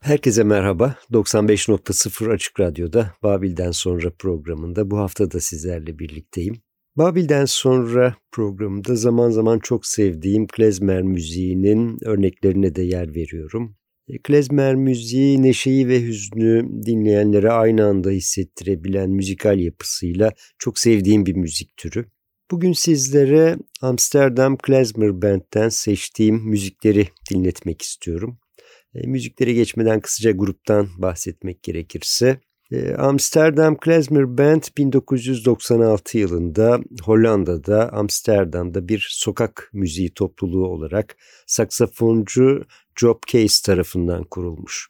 Herkese merhaba. 95.0 Açık Radyo'da Babil'den sonra programında bu hafta da sizlerle birlikteyim. Babil'den sonra programında zaman zaman çok sevdiğim klezmer müziğinin örneklerine de yer veriyorum. E, klezmer müziği neşeyi ve hüznü dinleyenlere aynı anda hissettirebilen müzikal yapısıyla çok sevdiğim bir müzik türü. Bugün sizlere Amsterdam Klezmer Band'den seçtiğim müzikleri dinletmek istiyorum. E, müziklere geçmeden kısaca gruptan bahsetmek gerekirse e, Amsterdam Klezmer Band 1996 yılında Hollanda'da Amsterdam'da bir sokak müziği topluluğu olarak saksafoncu Job Case tarafından kurulmuş.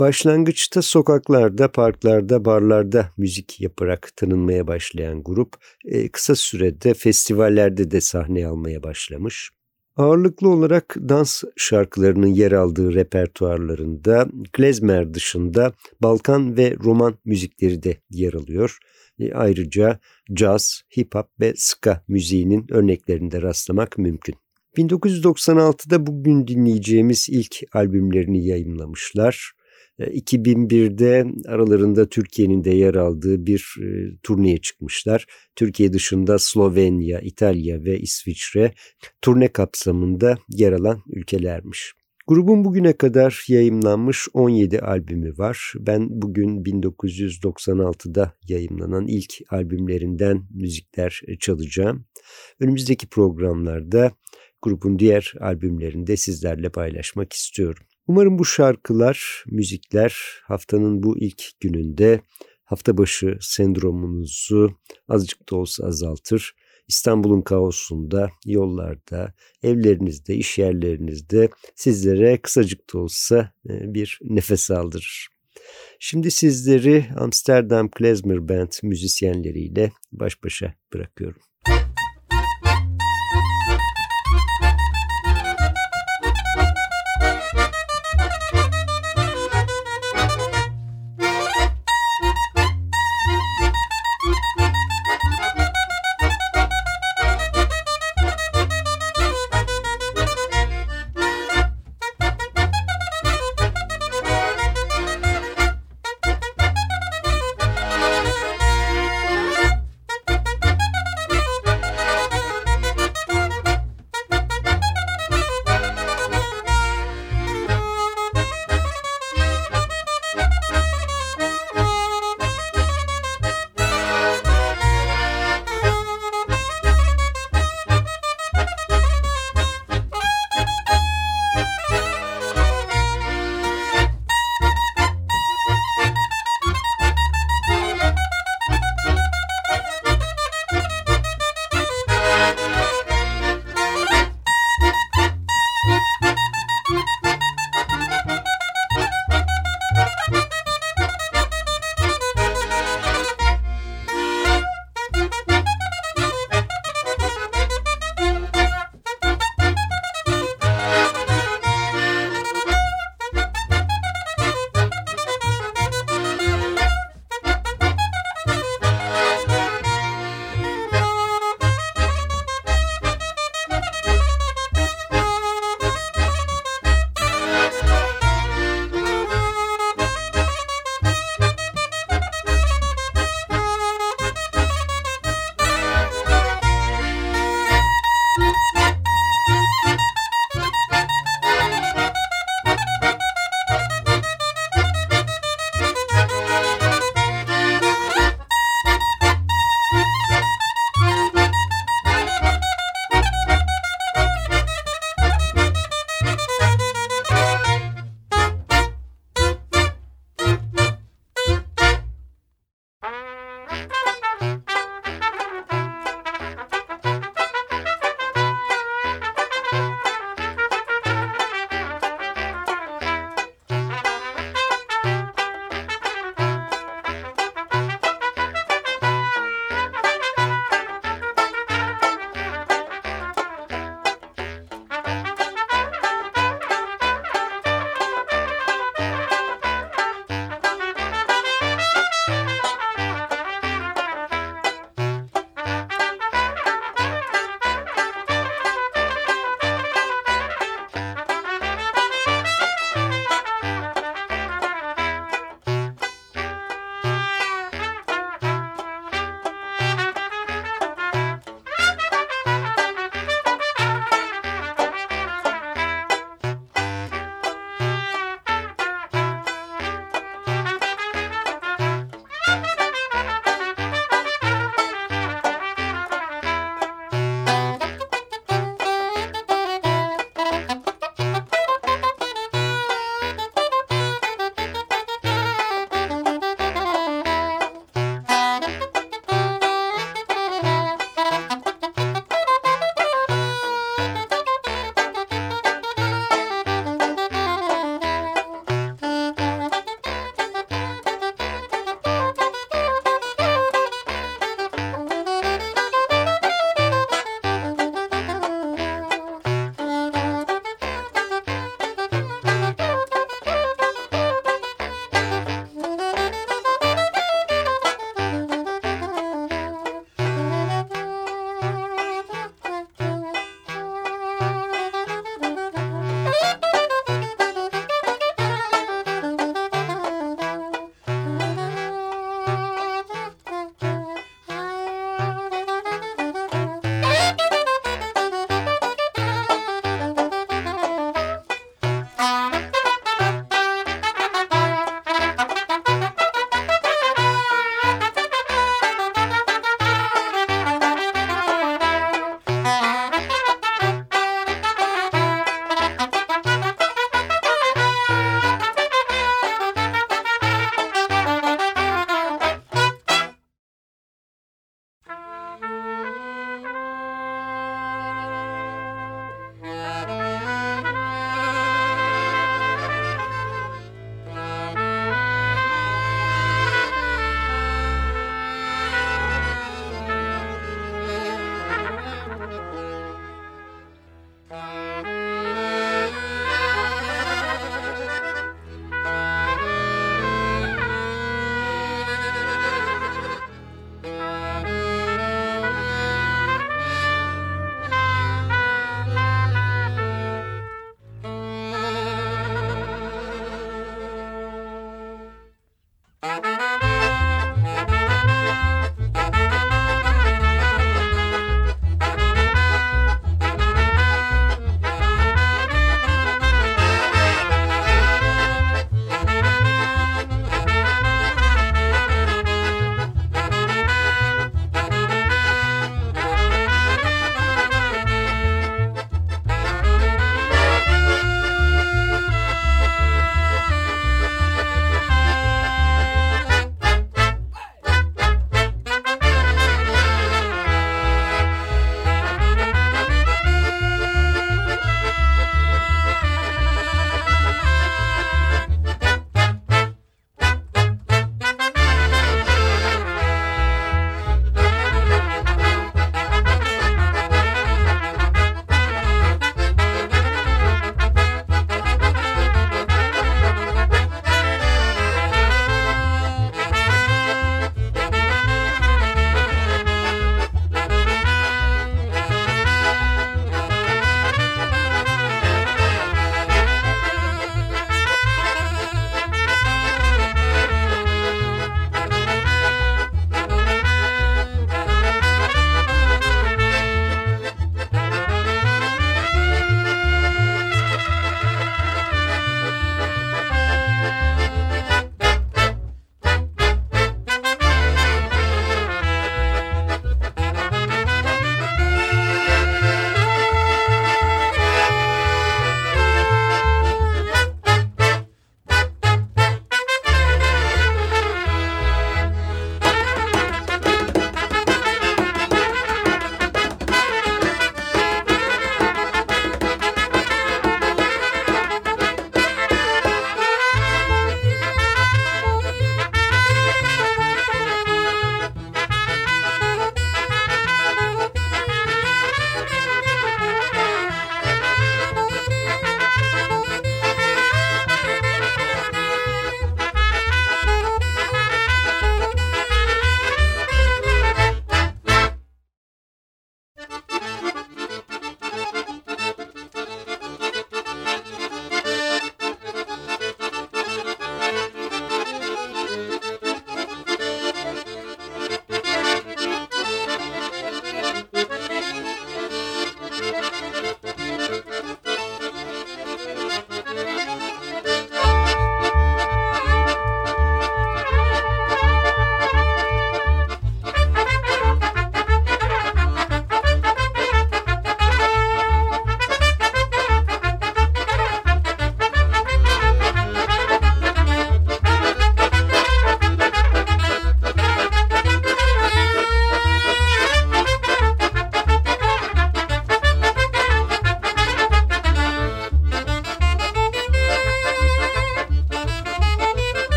Başlangıçta sokaklarda, parklarda, barlarda müzik yaparak tanınmaya başlayan grup e, kısa sürede festivallerde de sahne almaya başlamış. Ağırlıklı olarak dans şarkılarının yer aldığı repertuarlarında klezmer dışında Balkan ve Roman müzikleri de yer alıyor. E, ayrıca caz, hip hop ve ska müziğinin örneklerinde rastlamak mümkün. 1996'da bugün dinleyeceğimiz ilk albümlerini yayınlamışlar. 2001'de e, aralarında Türkiye'nin de yer aldığı bir e, turneye çıkmışlar. Türkiye dışında Slovenya, İtalya ve İsviçre turne kapsamında yer alan ülkelermiş. Grubun bugüne kadar yayımlanmış 17 albümü var. Ben bugün 1996'da yayımlanan ilk albümlerinden müzikler çalacağım. Önümüzdeki programlarda grubun diğer albümlerini de sizlerle paylaşmak istiyorum. Umarım bu şarkılar, müzikler haftanın bu ilk gününde hafta başı sendromunuzu azıcık da olsa azaltır. İstanbul'un kaosunda, yollarda, evlerinizde, iş yerlerinizde sizlere kısacık da olsa e, bir nefes aldırır. Şimdi sizleri Amsterdam Klezmer Band müzisyenleriyle baş başa bırakıyorum.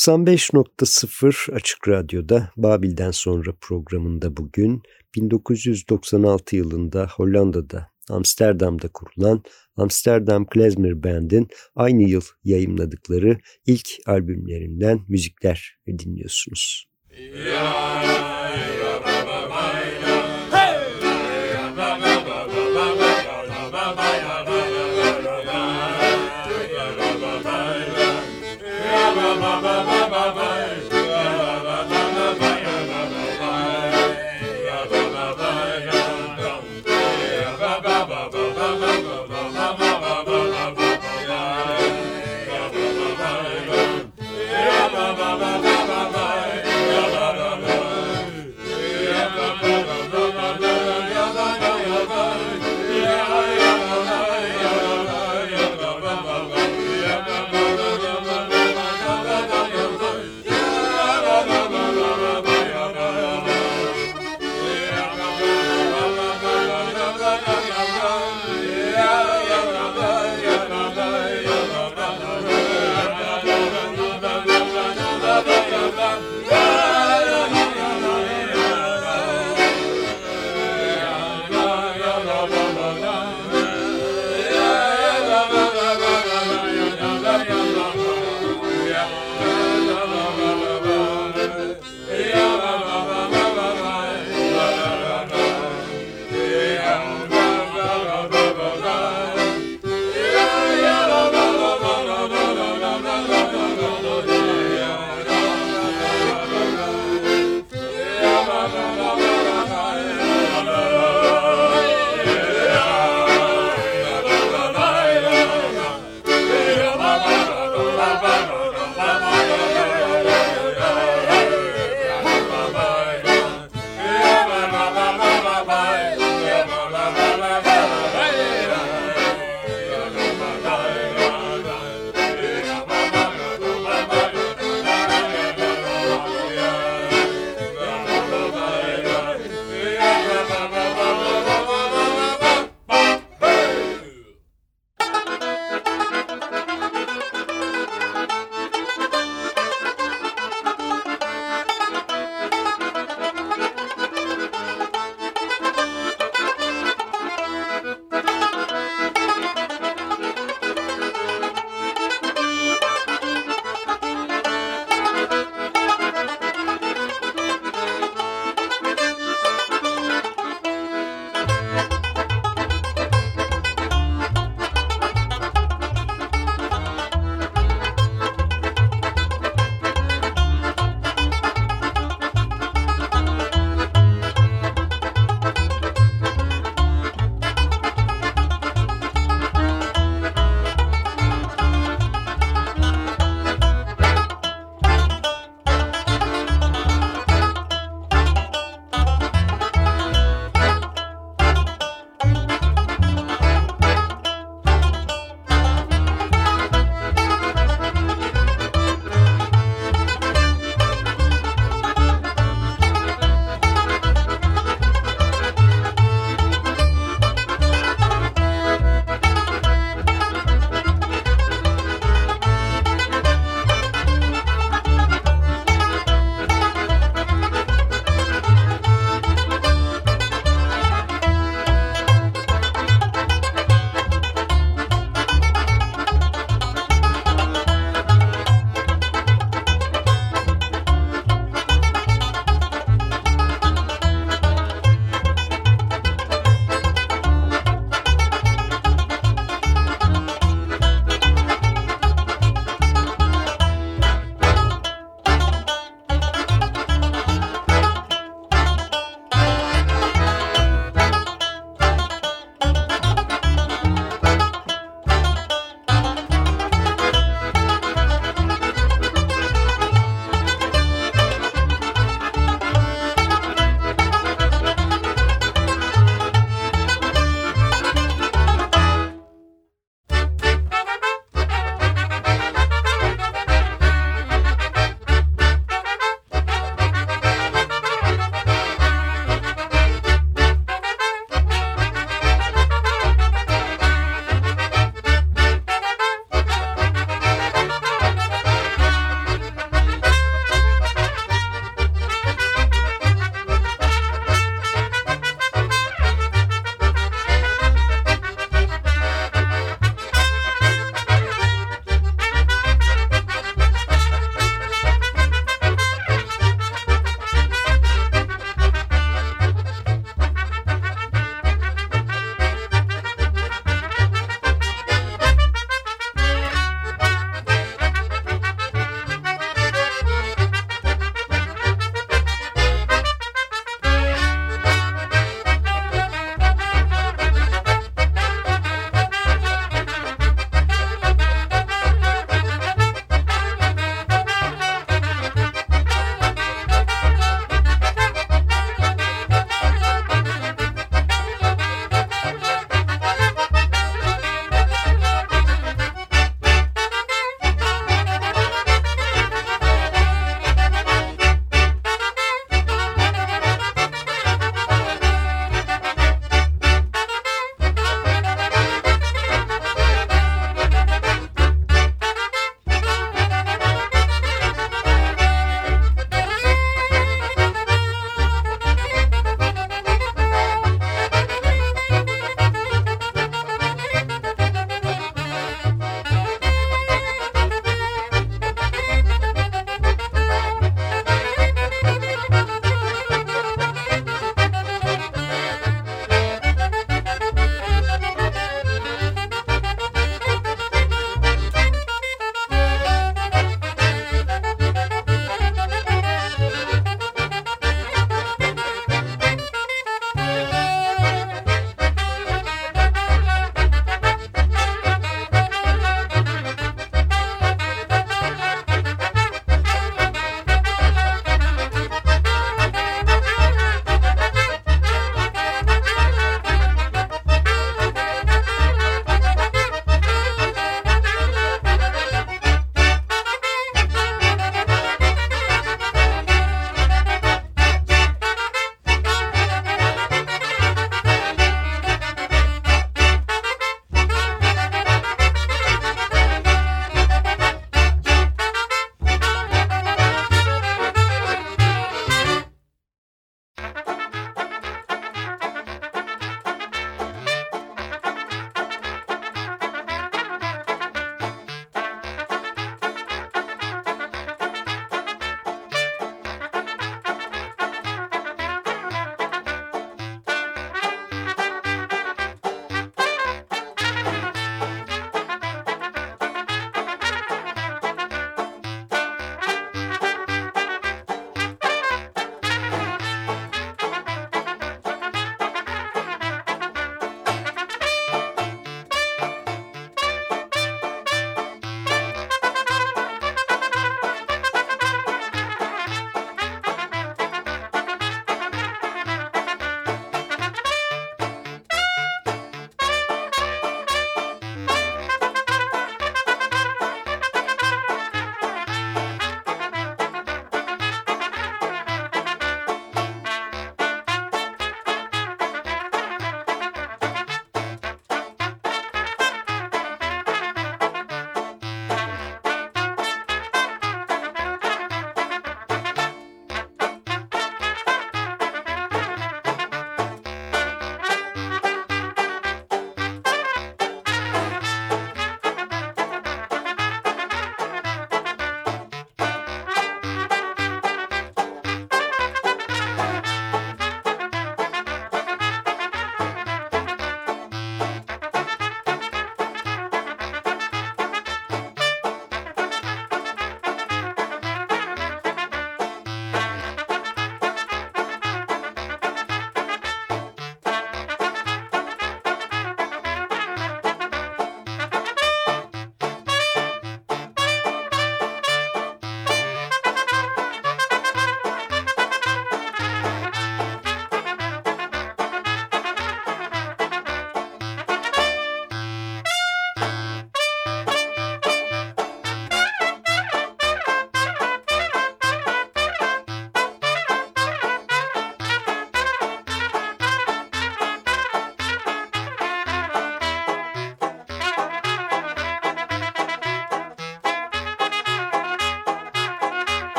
95.0 Açık Radyo'da Babil'den sonra programında bugün 1996 yılında Hollanda'da Amsterdam'da kurulan Amsterdam Klezmer Band'in aynı yıl yayımladıkları ilk albümlerinden müzikler dinliyorsunuz. Yeah.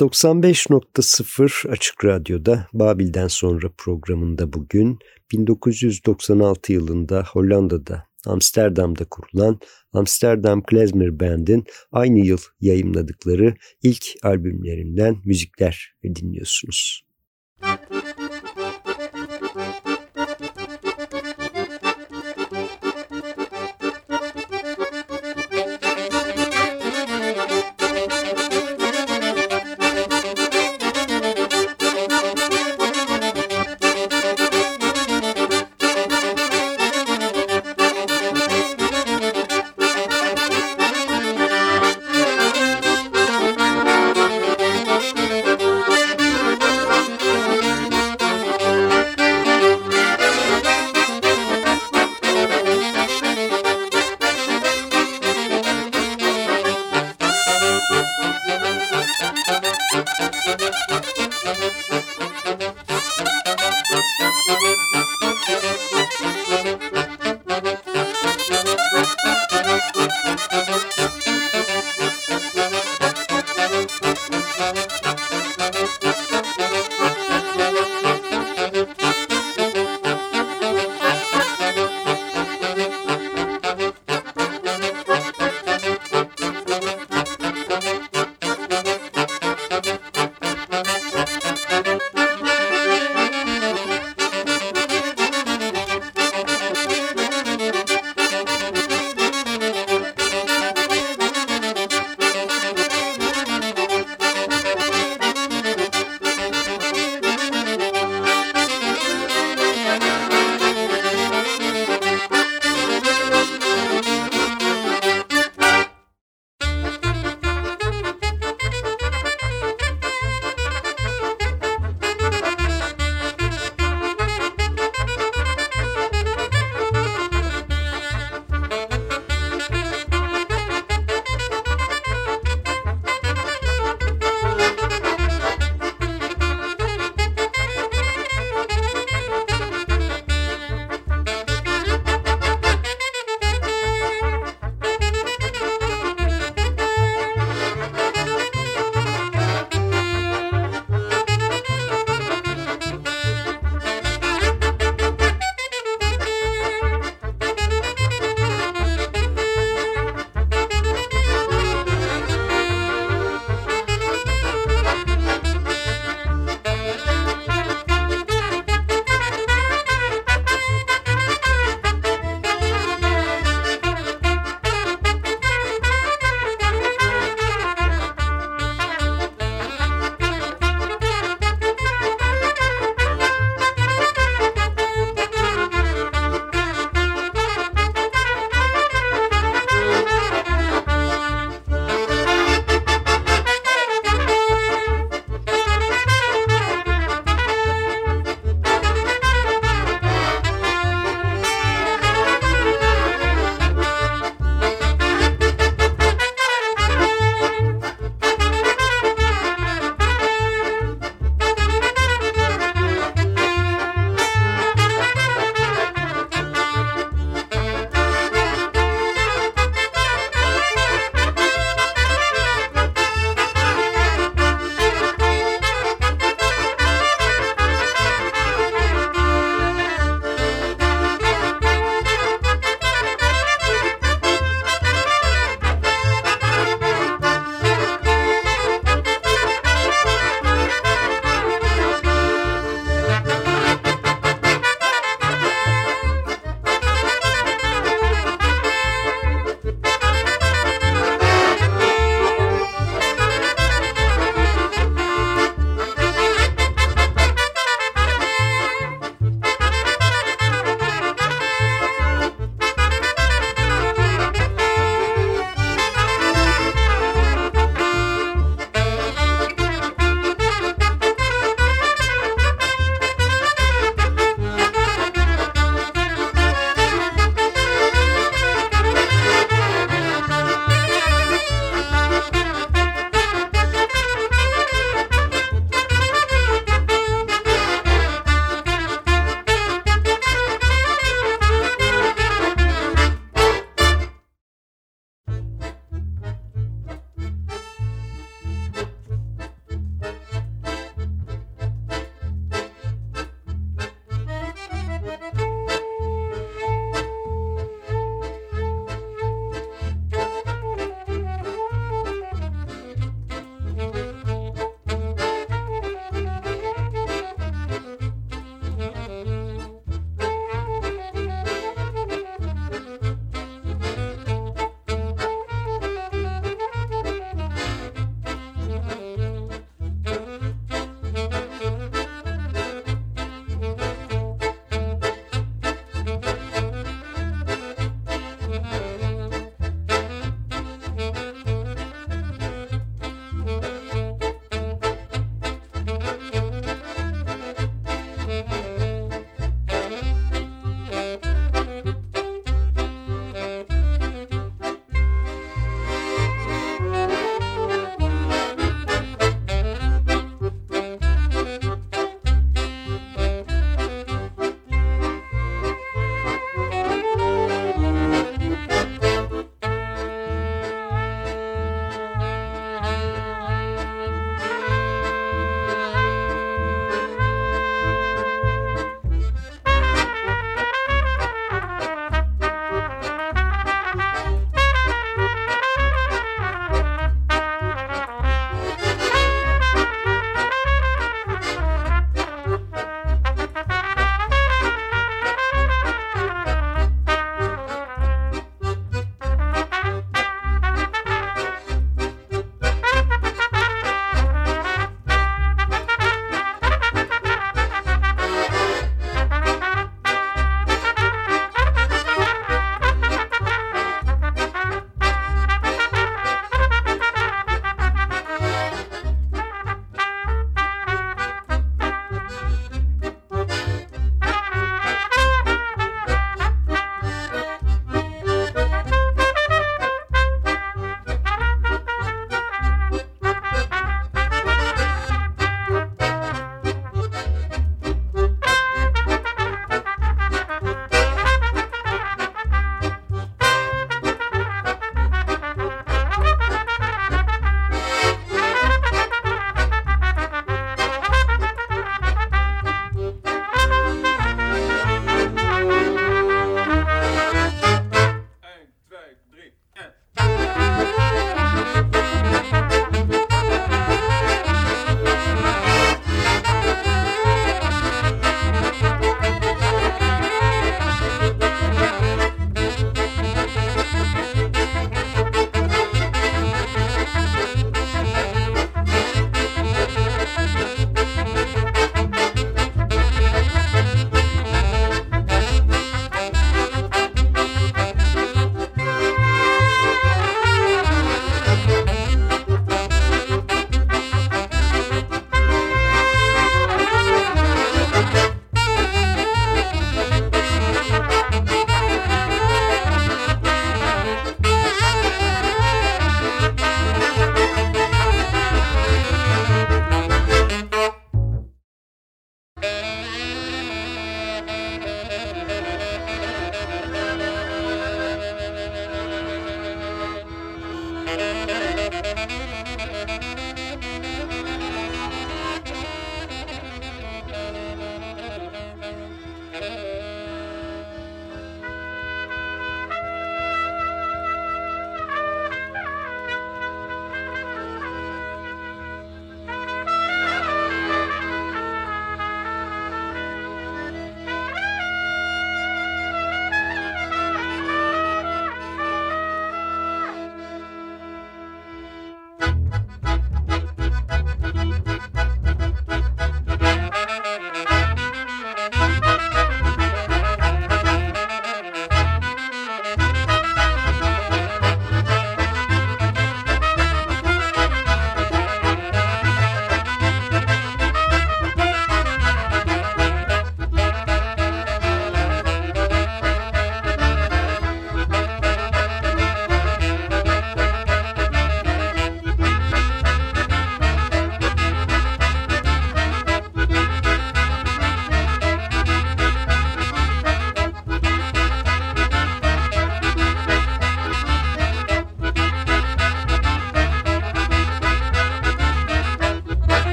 95.0 Açık Radyo'da Babil'den sonra programında bugün 1996 yılında Hollanda'da Amsterdam'da kurulan Amsterdam Klezmer Band'in aynı yıl yayımladıkları ilk albümlerinden müzikler dinliyorsunuz. Müzik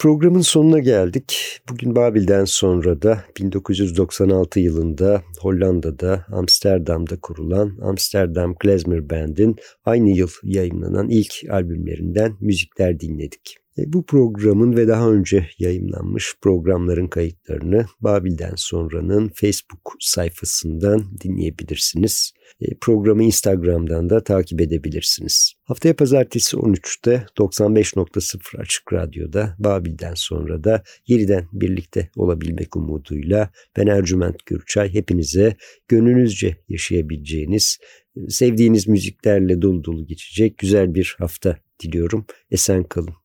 Programın sonuna geldik. Bugün Babil'den sonra da 1996 yılında Hollanda'da Amsterdam'da kurulan Amsterdam Klezmer Band'in aynı yıl yayınlanan ilk albümlerinden müzikler dinledik. E, bu programın ve daha önce yayınlanmış programların kayıtlarını Babil'den sonranın Facebook sayfasından dinleyebilirsiniz. E, programı Instagram'dan da takip edebilirsiniz. Haftaya pazartesi 13'te 95.0 Açık Radyo'da Babil'den sonra da yeniden birlikte olabilmek umuduyla ben Ercüment Gürçay hepinize gönlünüzce yaşayabileceğiniz, sevdiğiniz müziklerle dolu dolu geçecek güzel bir hafta diliyorum. Esen kalın.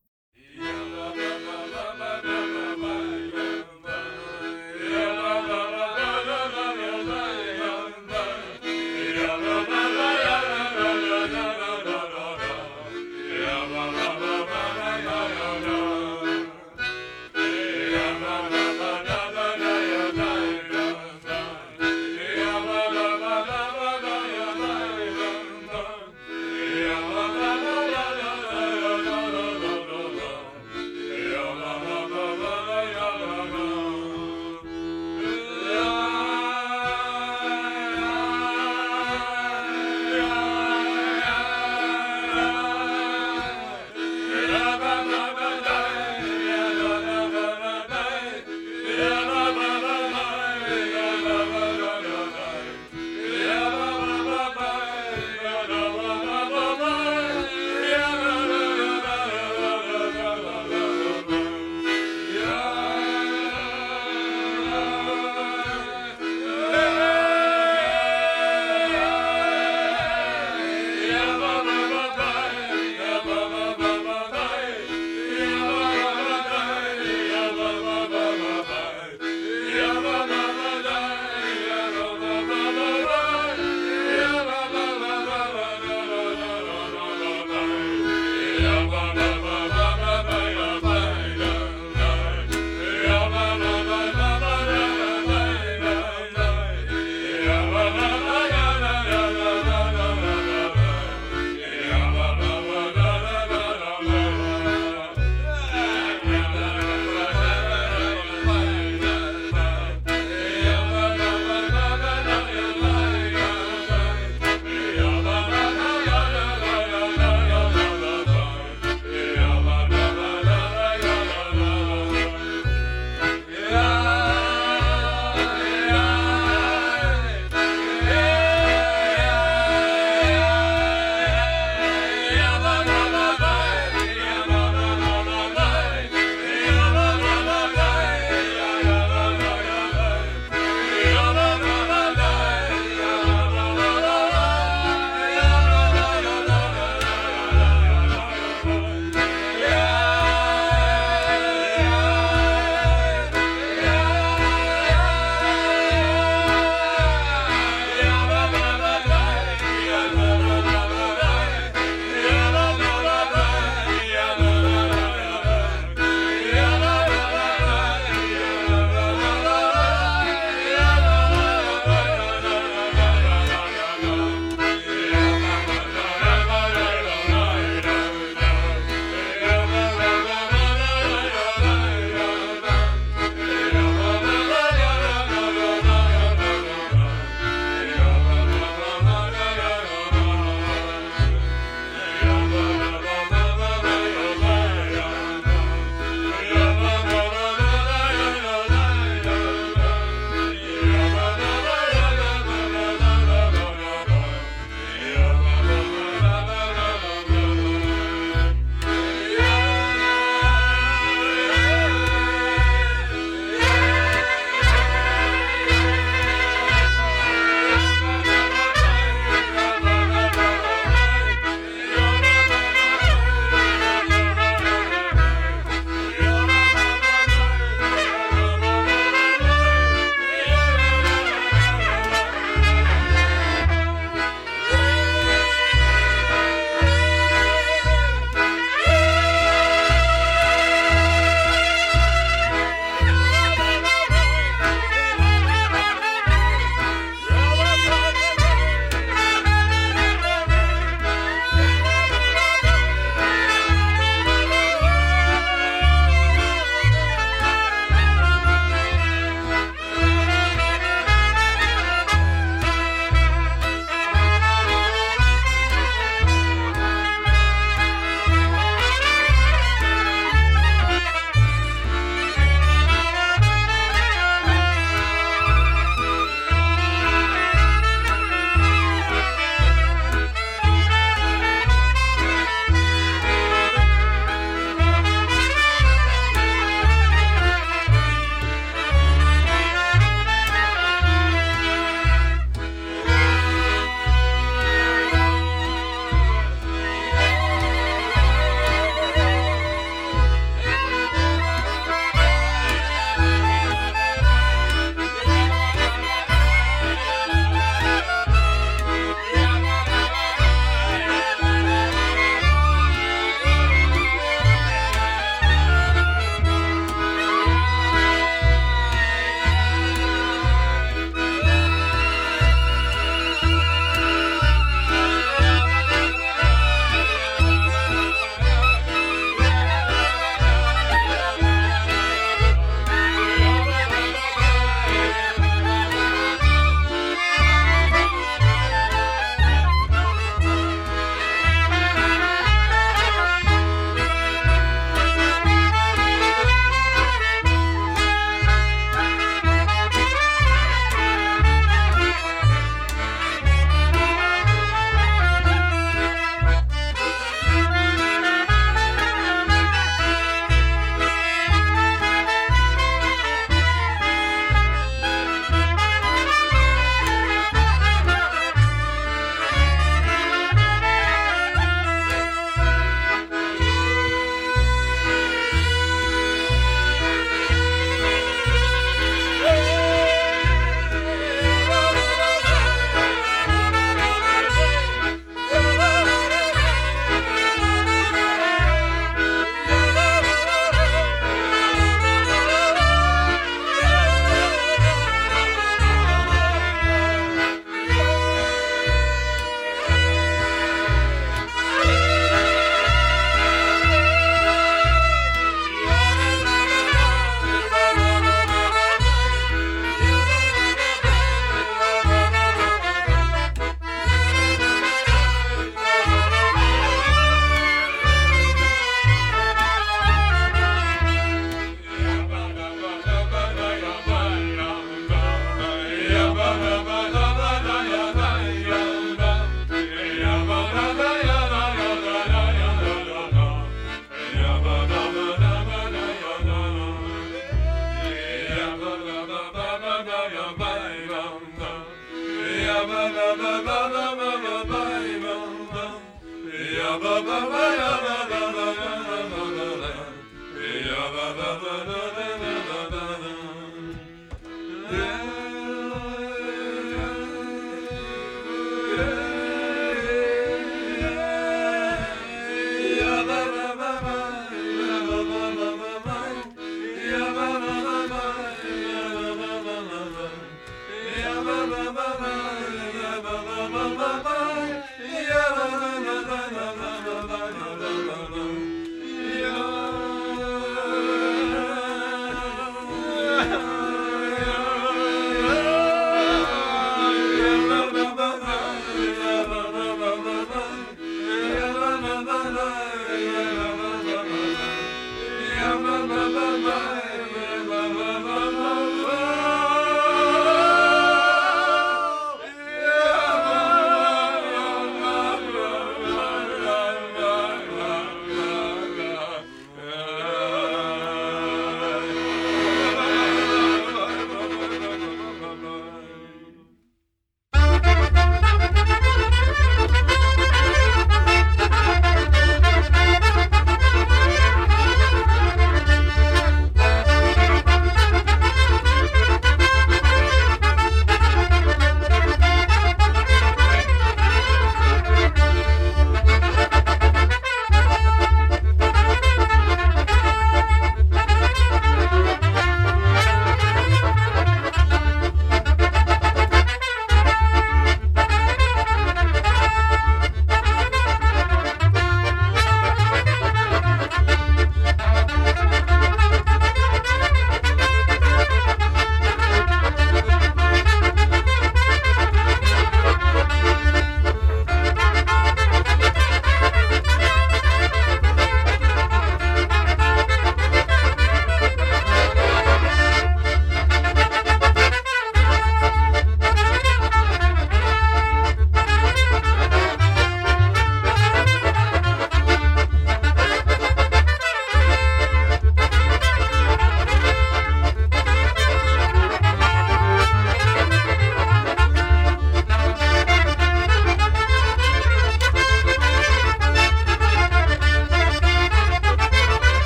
ba ba ba ba